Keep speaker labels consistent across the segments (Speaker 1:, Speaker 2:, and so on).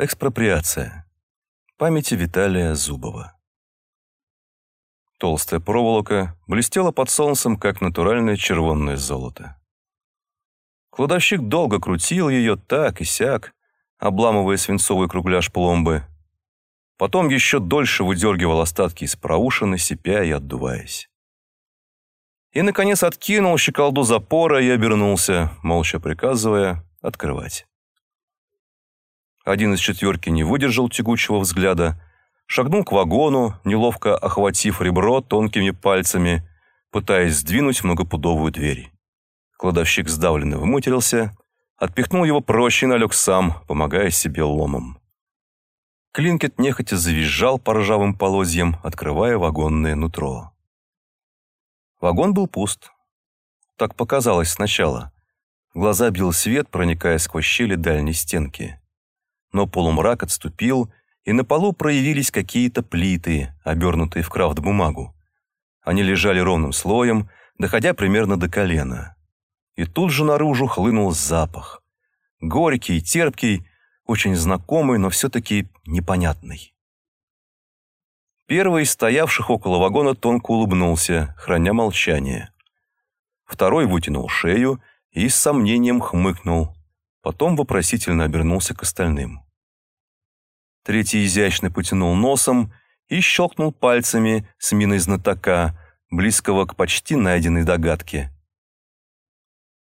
Speaker 1: Экспроприация. Памяти Виталия Зубова. Толстая проволока блестела под солнцем, как натуральное червонное золото. Кладовщик долго крутил ее так и сяк, обламывая свинцовый кругляш пломбы. Потом еще дольше выдергивал остатки из проушины, сипя и отдуваясь. И, наконец, откинул щеколду запора и обернулся, молча приказывая открывать. Один из четверки не выдержал тягучего взгляда, шагнул к вагону, неловко охватив ребро тонкими пальцами, пытаясь сдвинуть многопудовую дверь. Кладовщик сдавленно выматерился, отпихнул его прочь и налег сам, помогая себе ломом. Клинкет нехотя завизжал по ржавым полозьям, открывая вагонное нутро. Вагон был пуст. Так показалось сначала. В глаза бил свет, проникая сквозь щели дальней стенки. Но полумрак отступил, и на полу проявились какие-то плиты, обернутые в крафт-бумагу. Они лежали ровным слоем, доходя примерно до колена. И тут же наружу хлынул запах. Горький, терпкий, очень знакомый, но все-таки непонятный. Первый из стоявших около вагона тонко улыбнулся, храня молчание. Второй вытянул шею и с сомнением хмыкнул. Потом вопросительно обернулся к остальным. Третий изящно потянул носом и щелкнул пальцами с миной знатока, близкого к почти найденной догадке.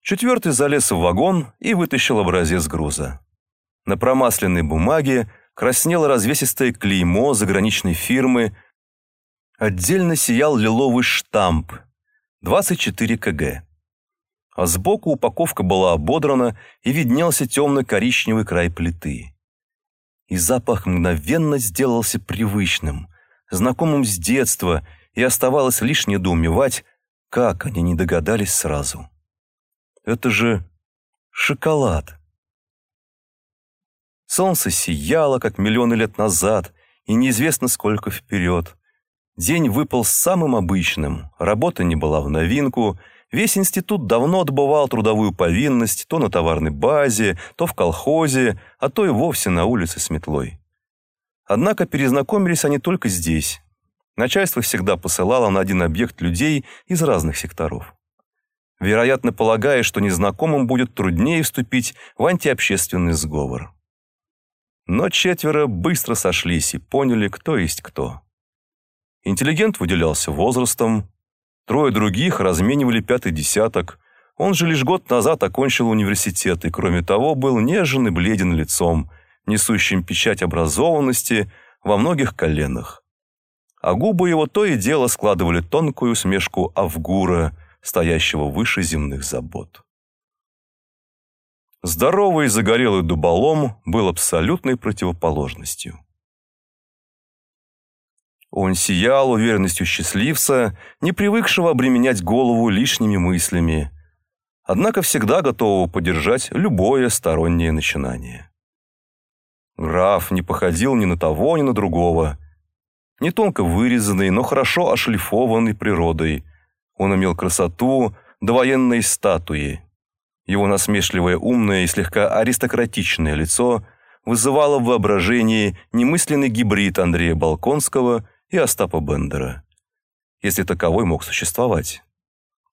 Speaker 1: Четвертый залез в вагон и вытащил образец груза. На промасленной бумаге краснело развесистое клеймо заграничной фирмы, отдельно сиял лиловый штамп 24 кг. А сбоку упаковка была ободрана и виднелся темно-коричневый край плиты и запах мгновенно сделался привычным, знакомым с детства, и оставалось лишь недоумевать, как они не догадались сразу. Это же шоколад. Солнце сияло, как миллионы лет назад, и неизвестно сколько вперед. День выпал самым обычным, работа не была в новинку — Весь институт давно отбывал трудовую повинность то на товарной базе, то в колхозе, а то и вовсе на улице с метлой. Однако перезнакомились они только здесь. Начальство всегда посылало на один объект людей из разных секторов. Вероятно, полагая, что незнакомым будет труднее вступить в антиобщественный сговор. Но четверо быстро сошлись и поняли, кто есть кто. Интеллигент выделялся возрастом, Трое других разменивали пятый десяток. Он же лишь год назад окончил университет и, кроме того, был нежен и бледен лицом, несущим печать образованности во многих коленах. А губы его то и дело складывали тонкую усмешку Авгура, стоящего выше земных забот. Здоровый и загорелый дуболом был абсолютной противоположностью. Он сиял уверенностью счастливца, не привыкшего обременять голову лишними мыслями, однако всегда готового поддержать любое стороннее начинание. Граф не походил ни на того, ни на другого. Не тонко вырезанный, но хорошо ошлифованный природой. Он имел красоту довоенной статуи. Его насмешливое умное и слегка аристократичное лицо вызывало в воображении немысленный гибрид Андрея Балконского и Остапа Бендера, если таковой мог существовать.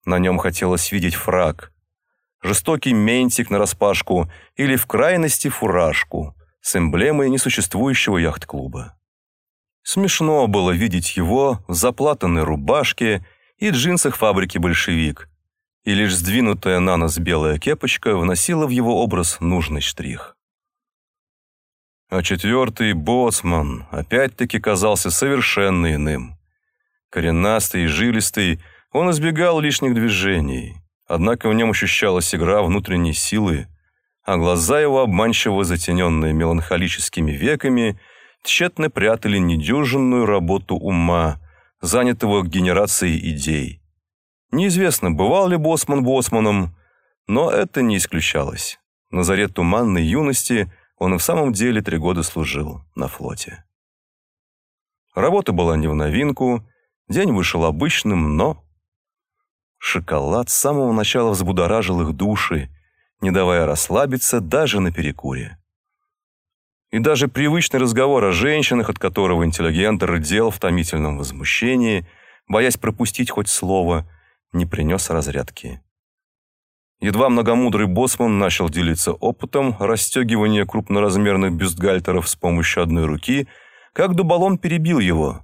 Speaker 1: На нем хотелось видеть фраг, жестокий ментик нараспашку или в крайности фуражку с эмблемой несуществующего яхт-клуба. Смешно было видеть его в заплатанной рубашке и джинсах фабрики «Большевик», и лишь сдвинутая на нос белая кепочка вносила в его образ нужный штрих. А четвертый, боцман, опять-таки казался совершенно иным. Коренастый и жилистый, он избегал лишних движений, однако в нем ощущалась игра внутренней силы, а глаза его, обманчиво затененные меланхолическими веками, тщетно прятали недюжинную работу ума, занятого генерацией идей. Неизвестно, бывал ли Босман Босманом, но это не исключалось. На заре туманной юности – он и в самом деле три года служил на флоте. Работа была не в новинку, день вышел обычным, но... Шоколад с самого начала взбудоражил их души, не давая расслабиться даже на перекуре. И даже привычный разговор о женщинах, от которого интеллигент рдел в томительном возмущении, боясь пропустить хоть слово, не принес разрядки. Едва многомудрый боссман начал делиться опытом расстегивания крупноразмерных бюстгальтеров с помощью одной руки, как дуболом перебил его.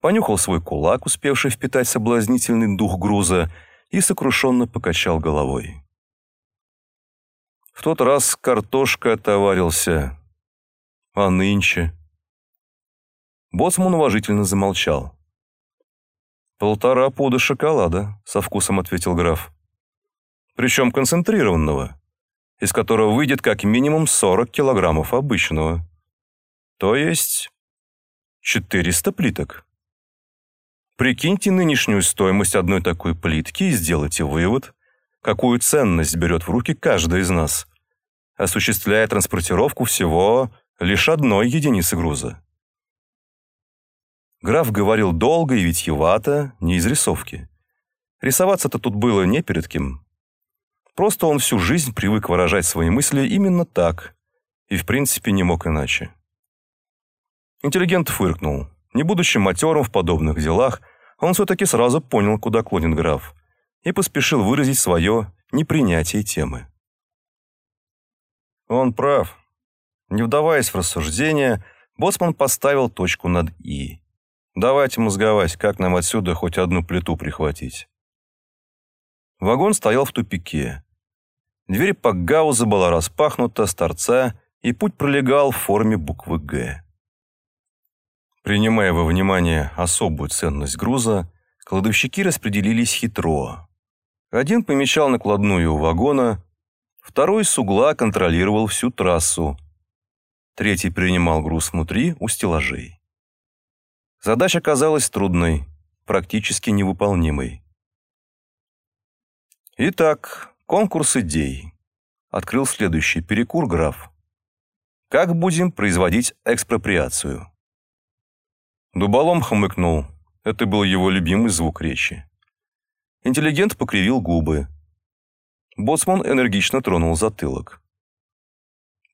Speaker 1: Понюхал свой кулак, успевший впитать соблазнительный дух груза, и сокрушенно покачал головой. В тот раз картошка отоварился, а нынче... Боцман уважительно замолчал. «Полтора пуда шоколада», — со вкусом ответил граф причем концентрированного, из которого выйдет как минимум 40 килограммов обычного. То есть 400 плиток. Прикиньте нынешнюю стоимость одной такой плитки и сделайте вывод, какую ценность берет в руки каждый из нас, осуществляя транспортировку всего лишь одной единицы груза. Граф говорил долго и витьевато, не из рисовки. Рисоваться-то тут было не перед кем. Просто он всю жизнь привык выражать свои мысли именно так и, в принципе, не мог иначе. Интеллигент фыркнул. Не будучи матерым в подобных делах, он все-таки сразу понял, куда клонит граф, и поспешил выразить свое непринятие темы. Он прав. Не вдаваясь в рассуждения, Боцман поставил точку над «и». Давайте мозговать, как нам отсюда хоть одну плиту прихватить. Вагон стоял в тупике. Дверь Пакгауза была распахнута с торца, и путь пролегал в форме буквы «Г». Принимая во внимание особую ценность груза, кладовщики распределились хитро. Один помечал накладную у вагона, второй с угла контролировал всю трассу, третий принимал груз внутри у стеллажей. Задача казалась трудной, практически невыполнимой. Итак, Конкурс идей. Открыл следующий перекур граф. Как будем производить экспроприацию? Дуболом хмыкнул. Это был его любимый звук речи. Интеллигент покривил губы. Боцман энергично тронул затылок.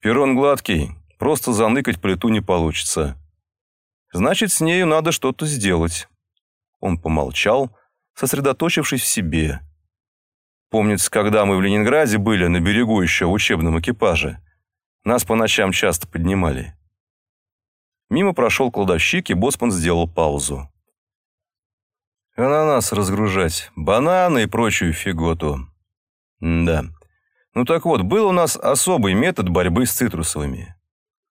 Speaker 1: Перрон гладкий, просто заныкать плиту не получится. Значит, с нею надо что-то сделать. Он помолчал, сосредоточившись в себе, Помнится, когда мы в Ленинграде были на берегу еще в учебном экипаже. Нас по ночам часто поднимали. Мимо прошел кладовщик, и Босман сделал паузу. Ананас разгружать, бананы и прочую фиготу. М да. Ну так вот, был у нас особый метод борьбы с цитрусовыми.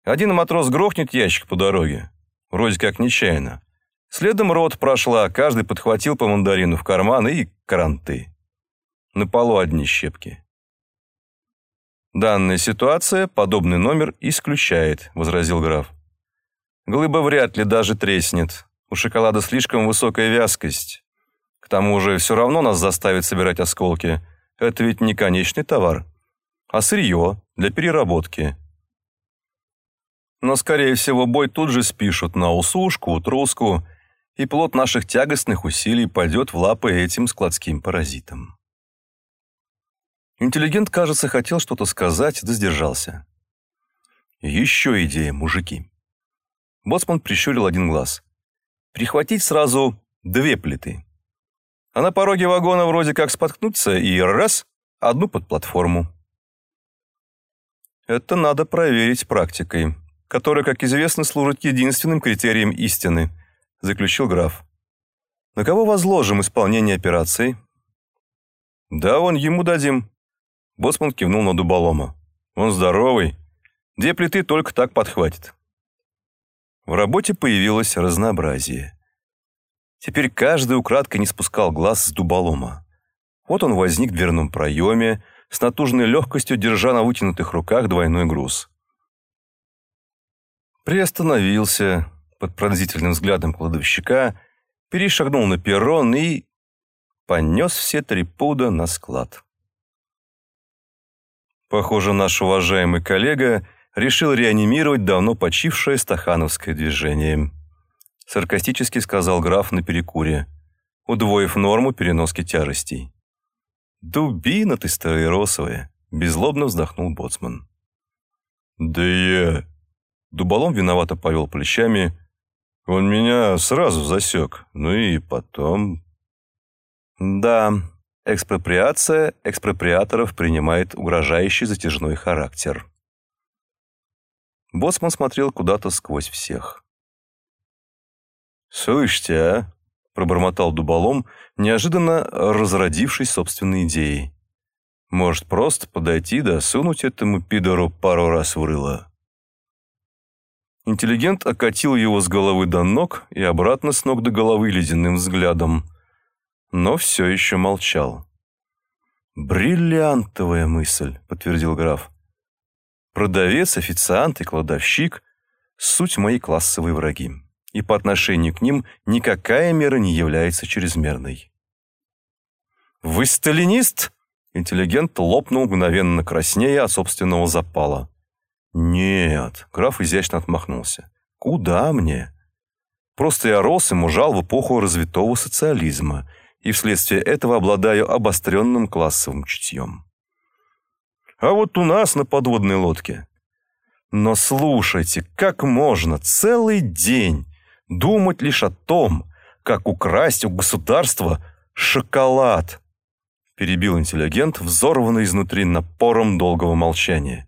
Speaker 1: Один матрос грохнет ящик по дороге. Вроде как нечаянно. Следом рот прошла, каждый подхватил по мандарину в карман и каранты. На полу одни щепки. «Данная ситуация подобный номер исключает», – возразил граф. «Глыба вряд ли даже треснет. У шоколада слишком высокая вязкость. К тому же все равно нас заставит собирать осколки. Это ведь не конечный товар, а сырье для переработки. Но, скорее всего, бой тут же спишут на усушку, утруску, и плод наших тягостных усилий пойдет в лапы этим складским паразитам. Интеллигент, кажется, хотел что-то сказать, да сдержался. Еще идея, мужики. Боцман прищурил один глаз. Прихватить сразу две плиты. А на пороге вагона вроде как споткнуться и раз, одну под платформу. Это надо проверить практикой, которая, как известно, служит единственным критерием истины, заключил граф. На кого возложим исполнение операции? Да, он ему дадим, Боцман кивнул на дуболома. «Он здоровый. Две плиты только так подхватит». В работе появилось разнообразие. Теперь каждый украдкой не спускал глаз с дуболома. Вот он возник в дверном проеме, с натужной легкостью держа на вытянутых руках двойной груз. Приостановился под пронзительным взглядом кладовщика, перешагнул на перрон и понес все три пуда на склад. Похоже, наш уважаемый коллега решил реанимировать давно почившее стахановское движение. Саркастически сказал граф на перекуре, удвоив норму переноски тяжестей. «Дубина ты староросовая!» – беззлобно вздохнул боцман. «Да я...» Дуболом виновато повел плечами. Он меня сразу засек. Ну и потом... Да, экспроприация экспроприаторов принимает угрожающий затяжной характер. Боцман смотрел куда-то сквозь всех. «Слышите, а?» – пробормотал дуболом, неожиданно разродившись собственной идеей. «Может, просто подойти да сунуть этому пидору пару раз в рыло?» Интеллигент окатил его с головы до ног и обратно с ног до головы ледяным взглядом, но все еще молчал. «Бриллиантовая мысль», — подтвердил граф. «Продавец, официант и кладовщик — суть мои классовые враги, и по отношению к ним никакая мера не является чрезмерной». «Вы сталинист?» Интеллигент лопнул мгновенно краснея от собственного запала. «Нет», — граф изящно отмахнулся. «Куда мне?» «Просто я рос и мужал в эпоху развитого социализма, и вследствие этого обладаю обостренным классовым чутьем». «А вот у нас на подводной лодке». «Но слушайте, как можно целый день думать лишь о том, как украсть у государства шоколад?» перебил интеллигент, взорванный изнутри напором долгого молчания.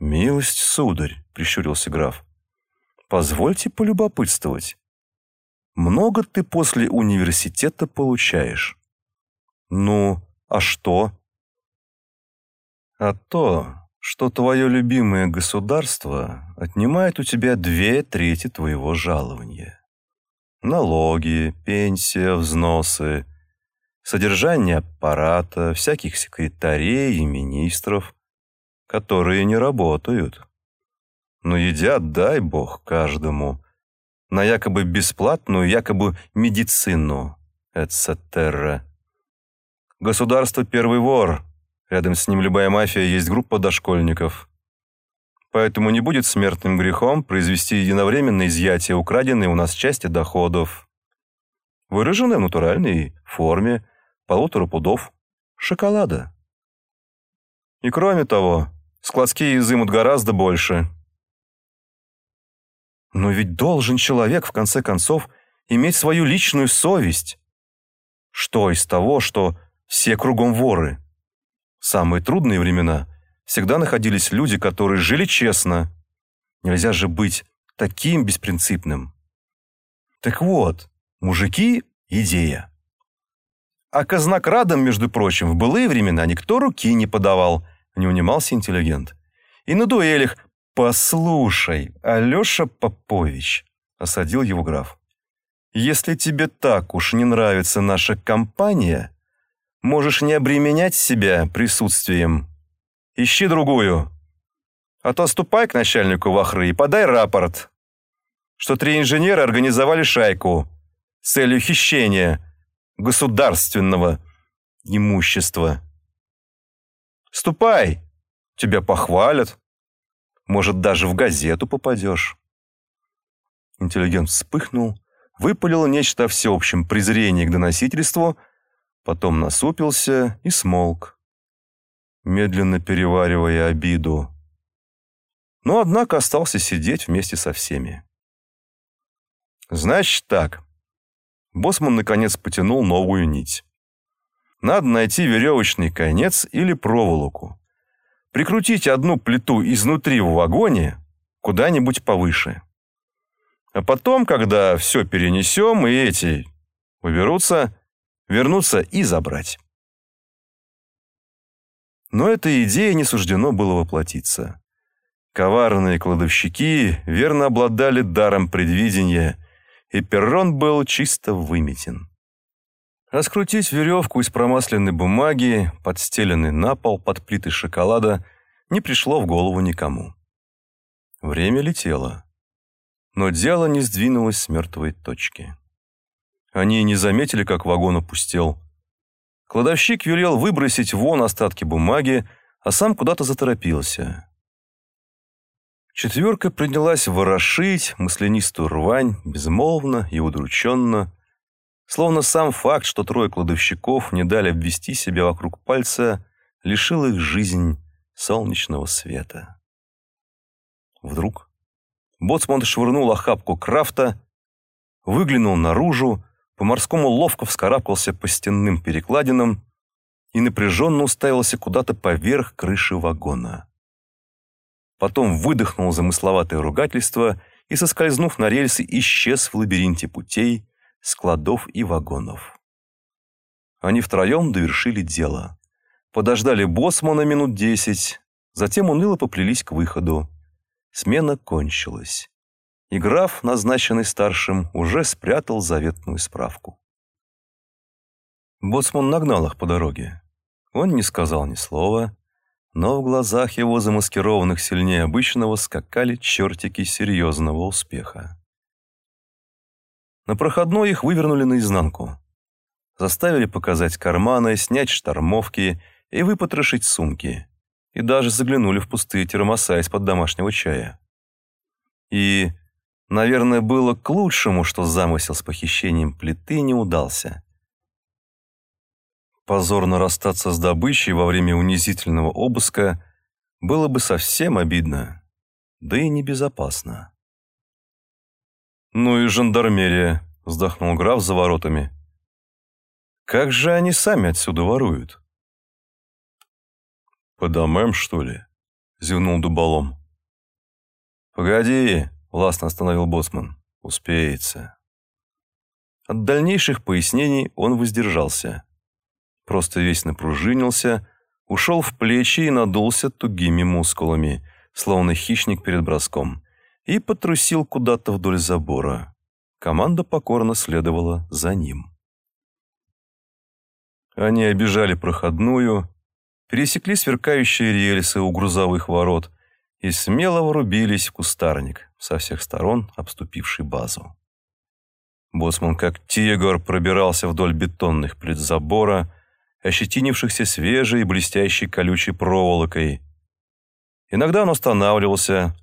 Speaker 1: «Милость, сударь», — прищурился граф, — «позвольте полюбопытствовать. Много ты после университета получаешь?» «Ну, а что?» «А то, что твое любимое государство отнимает у тебя две трети твоего жалования. Налоги, пенсия, взносы, содержание аппарата, всяких секретарей и министров, которые не работают. Но едят, дай бог, каждому. На якобы бесплатную, якобы медицину, etc. Государство первый вор. Рядом с ним любая мафия есть группа дошкольников. Поэтому не будет смертным грехом произвести единовременное изъятие украденной у нас части доходов. Выраженной в натуральной форме полутора пудов шоколада. И кроме того, складские изымут гораздо больше. Но ведь должен человек, в конце концов, иметь свою личную совесть. Что из того, что все кругом воры? В самые трудные времена всегда находились люди, которые жили честно. Нельзя же быть таким беспринципным. Так вот, мужики – идея. А казнокрадам, между прочим, в былые времена никто руки не подавал – не унимался интеллигент. И на дуэлях «Послушай, Алеша Попович», — осадил его граф, «если тебе так уж не нравится наша компания, можешь не обременять себя присутствием. Ищи другую. А то ступай к начальнику Вахры и подай рапорт, что три инженера организовали шайку с целью хищения государственного имущества. Ступай, тебя похвалят. Может, даже в газету попадешь. Интеллигент вспыхнул, выпалил нечто о всеобщем презрении к доносительству, потом насупился и смолк, медленно переваривая обиду. Но, однако, остался сидеть вместе со всеми. «Значит так». Босман, наконец, потянул новую нить. Надо найти веревочный конец или проволоку. Прикрутить одну плиту изнутри в вагоне куда-нибудь повыше. А потом, когда все перенесем, и эти уберутся, вернуться и забрать. Но эта идея не суждено было воплотиться. Коварные кладовщики верно обладали даром предвидения, и перрон был чисто выметен. Раскрутить веревку из промасленной бумаги, подстеленной на пол под плитой шоколада, не пришло в голову никому. Время летело. Но дело не сдвинулось с мертвой точки. Они не заметили, как вагон опустел. Кладовщик велел выбросить вон остатки бумаги, а сам куда-то заторопился. Четверка принялась ворошить маслянистую рвань, безмолвно и удрученно, Словно сам факт, что трое кладовщиков не дали обвести себя вокруг пальца, лишил их жизнь солнечного света. Вдруг Боцман швырнул охапку крафта, выглянул наружу, по-морскому ловко вскарабкался по стенным перекладинам и напряженно уставился куда-то поверх крыши вагона. Потом выдохнул замысловатое ругательство и, соскользнув на рельсы, исчез в лабиринте путей, складов и вагонов. Они втроем довершили дело. Подождали боссмана минут десять, затем уныло поплелись к выходу. Смена кончилась. И граф, назначенный старшим, уже спрятал заветную справку. Боцман нагнал их по дороге. Он не сказал ни слова, но в глазах его, замаскированных сильнее обычного, скакали чертики серьезного успеха. На проходной их вывернули наизнанку заставили показать карманы, снять штормовки и выпотрошить сумки. И даже заглянули в пустые термоса из-под домашнего чая. И, наверное, было к лучшему, что замысел с похищением плиты не удался. Позорно расстаться с добычей во время унизительного обыска было бы совсем обидно, да и небезопасно. «Ну и жандармерия», — вздохнул граф за воротами. Как же они сами отсюда воруют? По домам, что ли? Зевнул дуболом. Погоди, властно остановил боцман. Успеется. От дальнейших пояснений он воздержался. Просто весь напружинился, ушел в плечи и надулся тугими мускулами, словно хищник перед броском, и потрусил куда-то вдоль забора. Команда покорно следовала за ним. Они обижали проходную, пересекли сверкающие рельсы у грузовых ворот и смело врубились в кустарник, со всех сторон обступивший базу. Боцман как тигр пробирался вдоль бетонных плит забора, ощетинившихся свежей и блестящей колючей проволокой. Иногда он останавливался,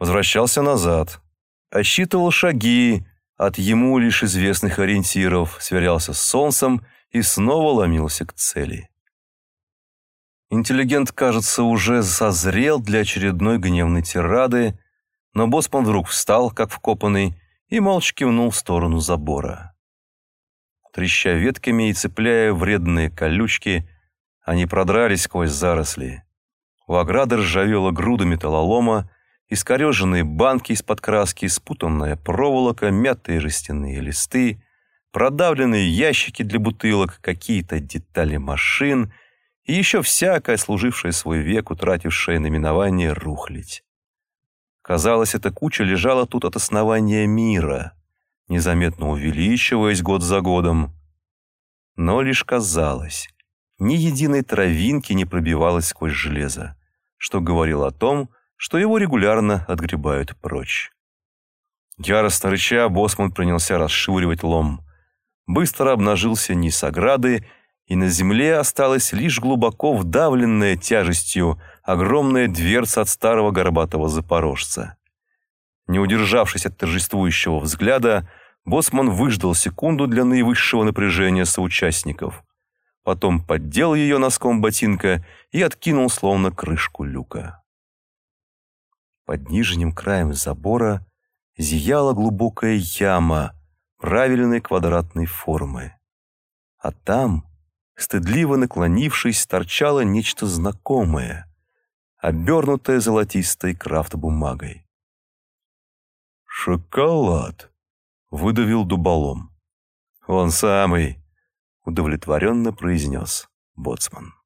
Speaker 1: возвращался назад, отсчитывал шаги от ему лишь известных ориентиров, сверялся с солнцем и снова ломился к цели. Интеллигент, кажется, уже созрел для очередной гневной тирады, но Боспан вдруг встал, как вкопанный, и молча кивнул в сторону забора. Треща ветками и цепляя вредные колючки, они продрались сквозь заросли. У ограды ржавела груда металлолома, искореженные банки из-под краски, спутанная проволока, мятые жестяные листы, продавленные ящики для бутылок, какие-то детали машин и еще всякое, служившее свой век, утратившее наименование рухлить. Казалось, эта куча лежала тут от основания мира, незаметно увеличиваясь год за годом. Но лишь казалось, ни единой травинки не пробивалось сквозь железо, что говорило о том, что его регулярно отгребают прочь. Яростно рыча, Босман принялся расшвыривать лом быстро обнажился низ ограды, и на земле осталась лишь глубоко вдавленная тяжестью огромная дверца от старого горбатого запорожца. Не удержавшись от торжествующего взгляда, Босман выждал секунду для наивысшего напряжения соучастников. Потом поддел ее носком ботинка и откинул словно крышку люка. Под нижним краем забора зияла глубокая яма, правильной квадратной формы. А там, стыдливо наклонившись, торчало нечто знакомое, обернутое золотистой крафт-бумагой. «Шоколад!» — выдавил дуболом. «Он самый!» — удовлетворенно произнес боцман.